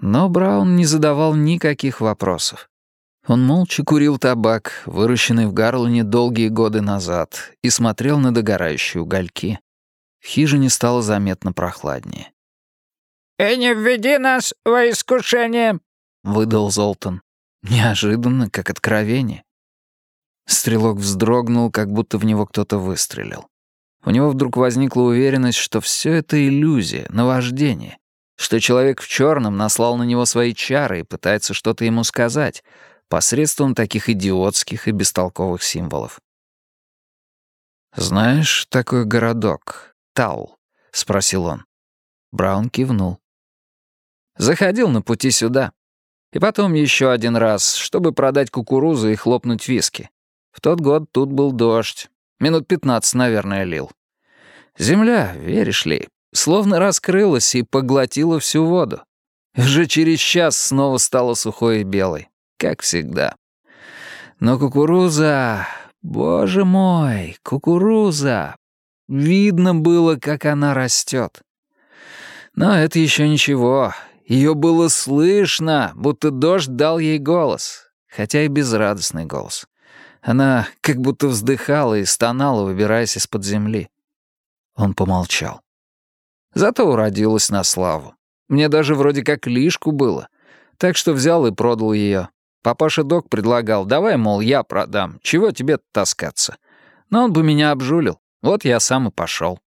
Но Браун не задавал никаких вопросов. Он молча курил табак, выращенный в Гарлоне долгие годы назад, и смотрел на догорающие угольки. В хижине стало заметно прохладнее. «И не введи нас во искушение», — выдал Золтан. Неожиданно, как откровение. Стрелок вздрогнул, как будто в него кто-то выстрелил. У него вдруг возникла уверенность, что все это иллюзия, наваждение, что человек в черном наслал на него свои чары и пытается что-то ему сказать посредством таких идиотских и бестолковых символов. «Знаешь такой городок, Тал?» — спросил он. Браун кивнул. «Заходил на пути сюда. И потом еще один раз, чтобы продать кукурузу и хлопнуть виски. В тот год тут был дождь. Минут пятнадцать, наверное, лил. Земля, веришь ли, словно раскрылась и поглотила всю воду. Уже через час снова стала сухой и белой, как всегда. Но кукуруза... Боже мой, кукуруза! Видно было, как она растет. Но это еще ничего. Ее было слышно, будто дождь дал ей голос, хотя и безрадостный голос. Она как будто вздыхала и стонала, выбираясь из-под земли. Он помолчал. Зато уродилась на славу. Мне даже вроде как лишку было. Так что взял и продал ее. Папаша док предлагал, давай, мол, я продам, чего тебе таскаться. Но он бы меня обжулил. Вот я сам и пошел.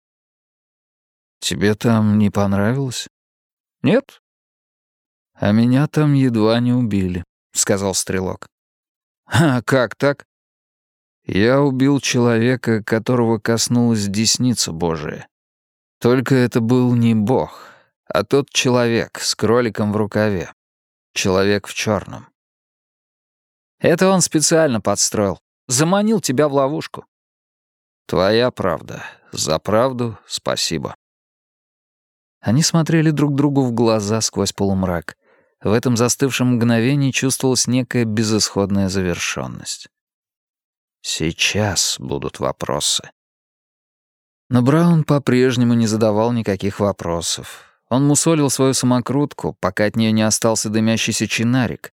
Тебе там не понравилось? Нет. А меня там едва не убили, сказал стрелок. А как так? Я убил человека, которого коснулась десница Божия. Только это был не Бог, а тот человек с кроликом в рукаве. Человек в черном. Это он специально подстроил. Заманил тебя в ловушку. Твоя правда. За правду спасибо. Они смотрели друг другу в глаза сквозь полумрак. В этом застывшем мгновении чувствовалась некая безысходная завершенность. Сейчас будут вопросы. Но Браун по-прежнему не задавал никаких вопросов. Он мусолил свою самокрутку, пока от нее не остался дымящийся чинарик.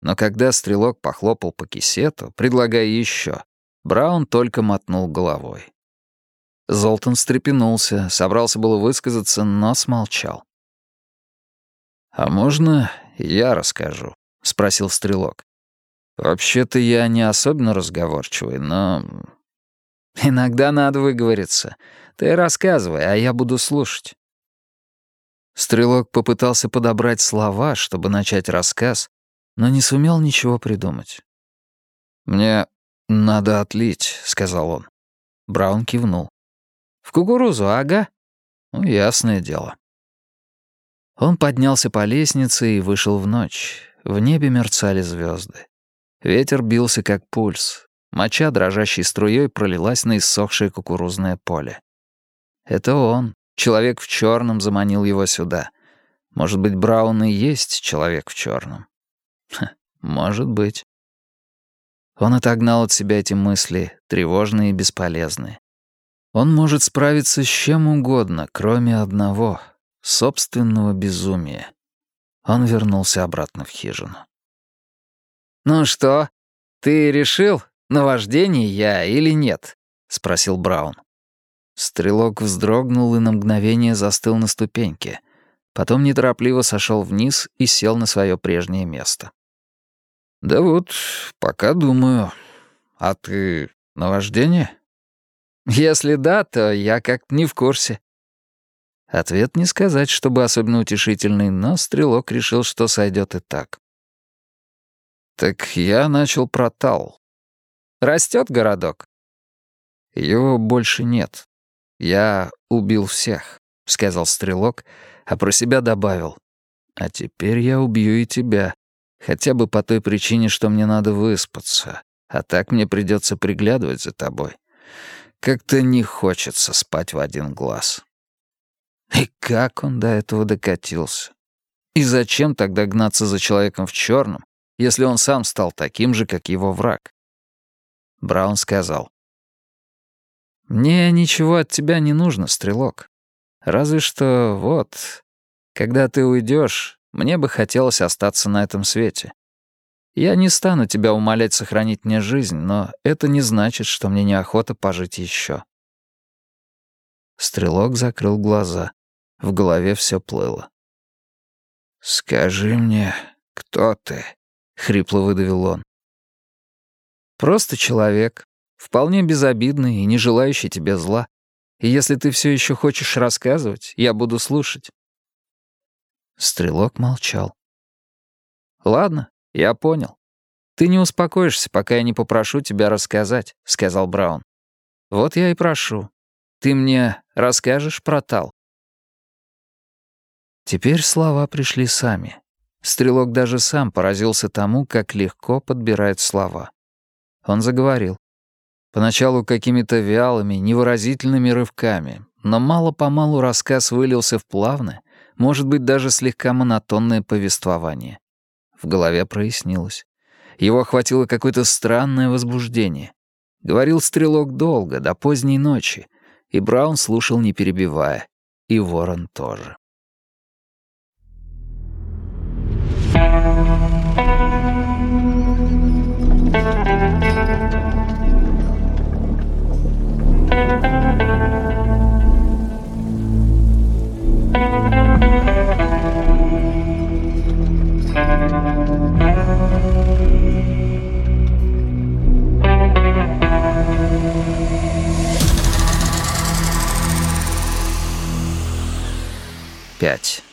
Но когда стрелок похлопал по кисету, предлагая еще, Браун только мотнул головой. Золтан встрепенулся, собрался было высказаться, но смолчал. «А можно я расскажу?» — спросил стрелок. «Вообще-то я не особенно разговорчивый, но...» «Иногда надо выговориться. Ты рассказывай, а я буду слушать». Стрелок попытался подобрать слова, чтобы начать рассказ, но не сумел ничего придумать. «Мне надо отлить», — сказал он. Браун кивнул. «В кукурузу, ага?» «Ну, ясное дело». Он поднялся по лестнице и вышел в ночь. В небе мерцали звезды. Ветер бился как пульс. Моча дрожащей струей пролилась на иссохшее кукурузное поле. Это он, человек в черном, заманил его сюда. Может быть, Браун и есть человек в черном. Может быть. Он отогнал от себя эти мысли, тревожные и бесполезные. Он может справиться с чем угодно, кроме одного — собственного безумия. Он вернулся обратно в хижину. «Ну что, ты решил, наваждение я или нет?» — спросил Браун. Стрелок вздрогнул и на мгновение застыл на ступеньке. Потом неторопливо сошел вниз и сел на свое прежнее место. «Да вот, пока думаю. А ты наваждение?» «Если да, то я как-то не в курсе». Ответ не сказать, чтобы особенно утешительный, но Стрелок решил, что сойдет и так. Так я начал про Тал. Растет городок? Его больше нет. Я убил всех, сказал стрелок, а про себя добавил. А теперь я убью и тебя. Хотя бы по той причине, что мне надо выспаться. А так мне придется приглядывать за тобой. Как-то не хочется спать в один глаз. И как он до этого докатился? И зачем тогда гнаться за человеком в черном, если он сам стал таким же, как его враг. Браун сказал. «Мне ничего от тебя не нужно, стрелок. Разве что вот, когда ты уйдешь, мне бы хотелось остаться на этом свете. Я не стану тебя умолять сохранить мне жизнь, но это не значит, что мне неохота пожить еще. Стрелок закрыл глаза. В голове все плыло. «Скажи мне, кто ты?» — хрипло выдавил он. «Просто человек, вполне безобидный и не желающий тебе зла. И если ты все еще хочешь рассказывать, я буду слушать». Стрелок молчал. «Ладно, я понял. Ты не успокоишься, пока я не попрошу тебя рассказать», — сказал Браун. «Вот я и прошу. Ты мне расскажешь про Тал?» Теперь слова пришли сами. Стрелок даже сам поразился тому, как легко подбирает слова. Он заговорил. Поначалу какими-то вялыми, невыразительными рывками, но мало-помалу рассказ вылился в плавное, может быть, даже слегка монотонное повествование. В голове прояснилось. Его охватило какое-то странное возбуждение. Говорил стрелок долго, до поздней ночи, и Браун слушал, не перебивая. И Ворон тоже. Пять.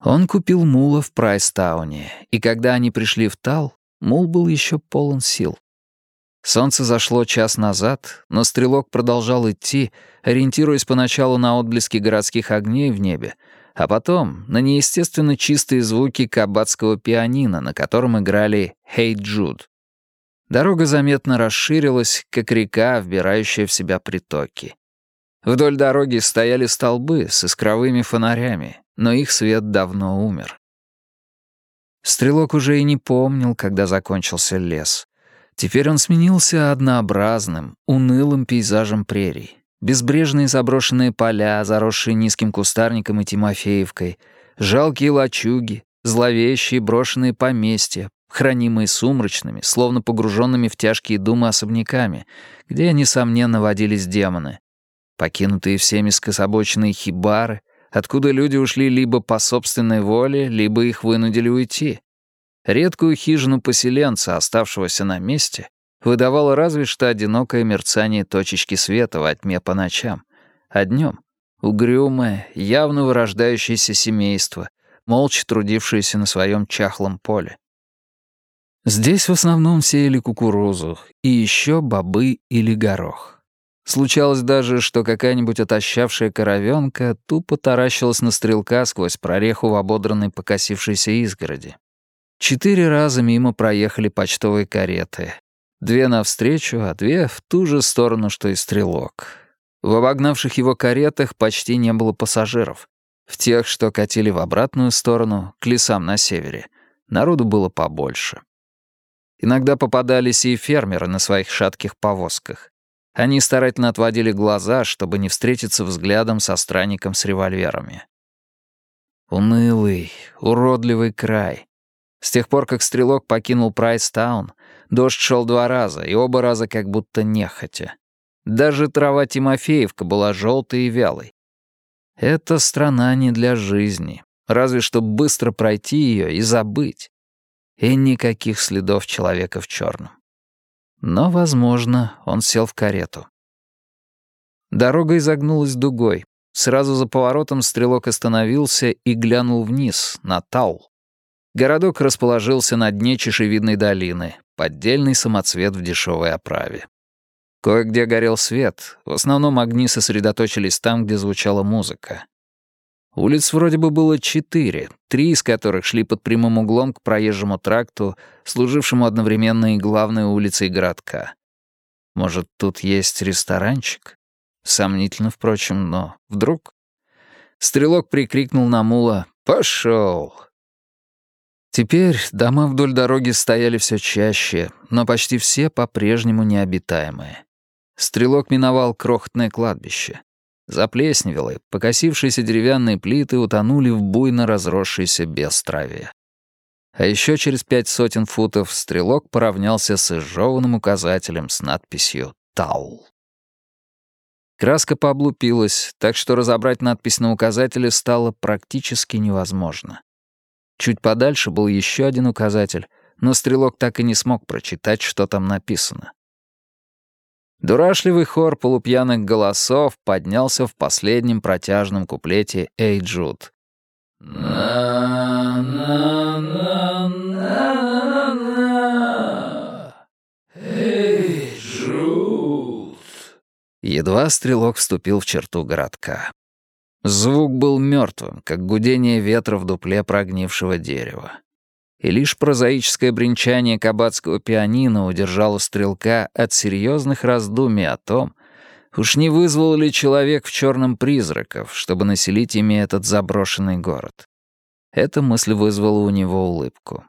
Он купил мула в Прайстауне, и когда они пришли в Тал, мул был еще полон сил. Солнце зашло час назад, но стрелок продолжал идти, ориентируясь поначалу на отблески городских огней в небе, а потом на неестественно чистые звуки кабацкого пианино, на котором играли «Hey Jude». Дорога заметно расширилась, как река, вбирающая в себя притоки. Вдоль дороги стояли столбы с искровыми фонарями, но их свет давно умер. Стрелок уже и не помнил, когда закончился лес. Теперь он сменился однообразным, унылым пейзажем прерий. Безбрежные заброшенные поля, заросшие низким кустарником и тимофеевкой, жалкие лачуги, зловещие брошенные поместья, хранимые сумрачными, словно погруженными в тяжкие думы особняками, где, несомненно, водились демоны, покинутые всеми скособоченные хибары, откуда люди ушли либо по собственной воле, либо их вынудили уйти. Редкую хижину поселенца, оставшегося на месте, выдавало разве что одинокое мерцание точечки света во тьме по ночам, а днем — угрюмое, явно вырождающееся семейство, молча трудившееся на своем чахлом поле. Здесь в основном сеяли кукурузу и еще бобы или горох. Случалось даже, что какая-нибудь отощавшая коровенка тупо таращилась на стрелка сквозь прореху в ободранной покосившейся изгороди. Четыре раза мимо проехали почтовые кареты. Две навстречу, а две в ту же сторону, что и стрелок. В обогнавших его каретах почти не было пассажиров. В тех, что катили в обратную сторону, к лесам на севере, народу было побольше. Иногда попадались и фермеры на своих шатких повозках. Они старательно отводили глаза, чтобы не встретиться взглядом со странником с револьверами. Унылый, уродливый край. С тех пор, как стрелок покинул Прайстаун, дождь шел два раза, и оба раза как будто нехотя. Даже трава Тимофеевка была желтой и вялой. Эта страна не для жизни, разве что быстро пройти ее и забыть. И никаких следов человека в черном. Но, возможно, он сел в карету. Дорога изогнулась дугой. Сразу за поворотом стрелок остановился и глянул вниз, на Тал. Городок расположился на дне чешевидной долины, поддельный самоцвет в дешевой оправе. Кое-где горел свет, в основном огни сосредоточились там, где звучала музыка. Улиц вроде бы было четыре, три из которых шли под прямым углом к проезжему тракту, служившему одновременно и главной улицей городка. Может, тут есть ресторанчик? Сомнительно, впрочем, но вдруг... Стрелок прикрикнул на мула «Пошел!». Теперь дома вдоль дороги стояли все чаще, но почти все по-прежнему необитаемые. Стрелок миновал крохотное кладбище. Заплесневелые, покосившиеся деревянные плиты утонули в буйно разросшейся бестраве. А еще через пять сотен футов стрелок поравнялся с изжеванным указателем с надписью «Таул». Краска пооблупилась, так что разобрать надпись на указателе стало практически невозможно. Чуть подальше был еще один указатель, но стрелок так и не смог прочитать, что там написано. Дурашливый хор полупьяных голосов поднялся в последнем протяжном куплете «Эй, Джуд». Едва стрелок вступил в черту городка. Звук был мертвым, как гудение ветра в дупле прогнившего дерева и лишь прозаическое бренчание кабацкого пианино удержало стрелка от серьезных раздумий о том, уж не вызвал ли человек в черном призраков, чтобы населить ими этот заброшенный город. Эта мысль вызвала у него улыбку.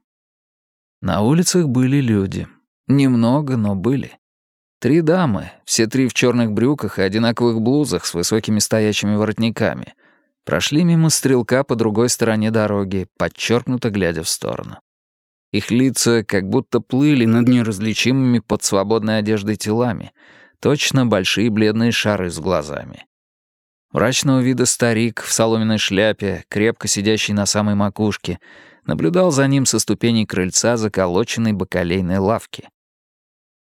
На улицах были люди. Немного, но были. Три дамы, все три в черных брюках и одинаковых блузах с высокими стоячими воротниками — прошли мимо стрелка по другой стороне дороги, подчеркнуто глядя в сторону. Их лица как будто плыли над неразличимыми под свободной одеждой телами, точно большие бледные шары с глазами. Врачного вида старик в соломенной шляпе, крепко сидящий на самой макушке, наблюдал за ним со ступеней крыльца заколоченной бакалейной лавки.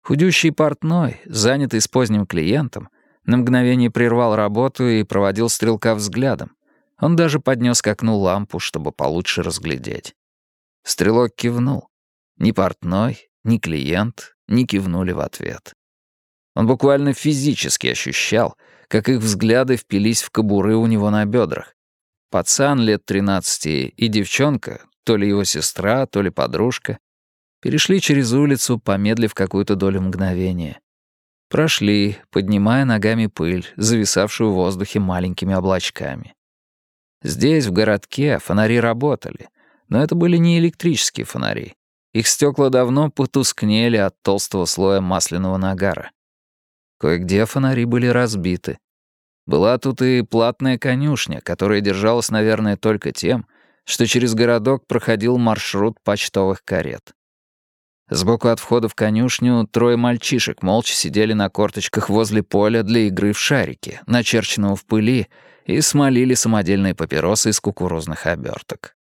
Худющий портной, занятый с поздним клиентом, на мгновение прервал работу и проводил стрелка взглядом, он даже поднес к окну лампу, чтобы получше разглядеть. Стрелок кивнул. Ни портной, ни клиент не кивнули в ответ. Он буквально физически ощущал, как их взгляды впились в кобуры у него на бедрах. Пацан лет тринадцати и девчонка, то ли его сестра, то ли подружка, перешли через улицу, помедлив какую-то долю мгновения. Прошли, поднимая ногами пыль, зависавшую в воздухе маленькими облачками. Здесь, в городке, фонари работали, но это были не электрические фонари. Их стекла давно потускнели от толстого слоя масляного нагара. Кое-где фонари были разбиты. Была тут и платная конюшня, которая держалась, наверное, только тем, что через городок проходил маршрут почтовых карет. Сбоку от входа в конюшню трое мальчишек молча сидели на корточках возле поля для игры в шарики, начерченного в пыли, и смолили самодельные папиросы из кукурузных оберток.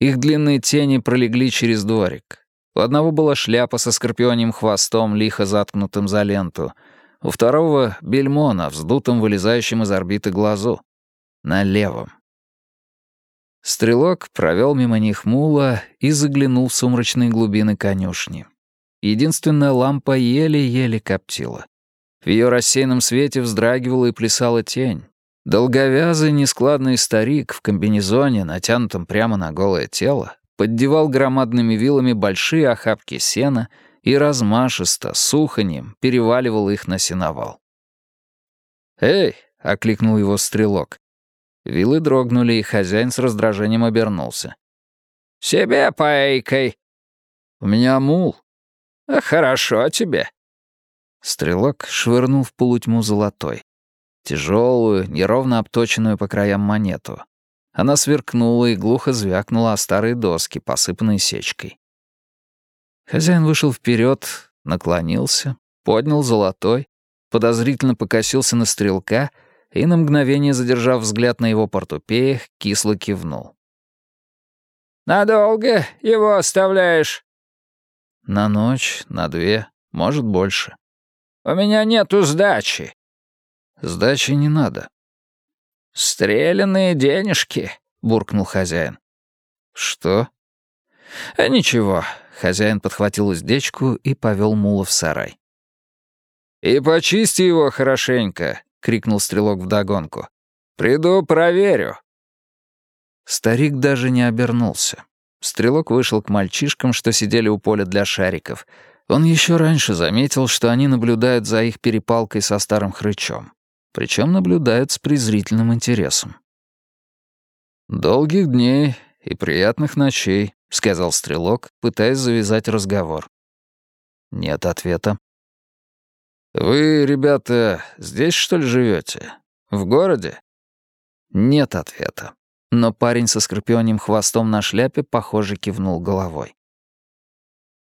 Их длинные тени пролегли через дворик. У одного была шляпа со скорпионим хвостом, лихо заткнутым за ленту. У второго — бельмо на вздутом, вылезающем из орбиты глазу. На левом. Стрелок провел мимо них мула и заглянул в сумрачные глубины конюшни. Единственная лампа еле-еле коптила. В ее рассеянном свете вздрагивала и плясала тень. Долговязый нескладный старик в комбинезоне, натянутом прямо на голое тело, поддевал громадными вилами большие охапки сена и размашисто, суханьем, переваливал их на сеновал. «Эй!» — окликнул его стрелок. Вилы дрогнули, и хозяин с раздражением обернулся. «Себе поэйкой!» «У меня мул». «Хорошо тебе». Стрелок швырнул в полутьму золотой. Тяжелую, неровно обточенную по краям монету. Она сверкнула и глухо звякнула о старые доски, посыпанные сечкой. Хозяин вышел вперед, наклонился, поднял золотой, подозрительно покосился на стрелка — и на мгновение, задержав взгляд на его портупеях, кисло кивнул. «Надолго его оставляешь?» «На ночь, на две, может, больше». «У меня нету сдачи». «Сдачи не надо». «Стреляные денежки», — буркнул хозяин. «Что?» «А ничего». Хозяин подхватил уздечку и повел мула в сарай. «И почисти его хорошенько», — крикнул стрелок вдогонку. «Приду, проверю». Старик даже не обернулся. Стрелок вышел к мальчишкам, что сидели у поля для шариков. Он еще раньше заметил, что они наблюдают за их перепалкой со старым хрычом. Причем наблюдают с презрительным интересом. «Долгих дней и приятных ночей», — сказал Стрелок, пытаясь завязать разговор. Нет ответа. «Вы, ребята, здесь, что ли, живете? В городе?» Нет ответа. Но парень со скорпионим хвостом на шляпе, похоже, кивнул головой.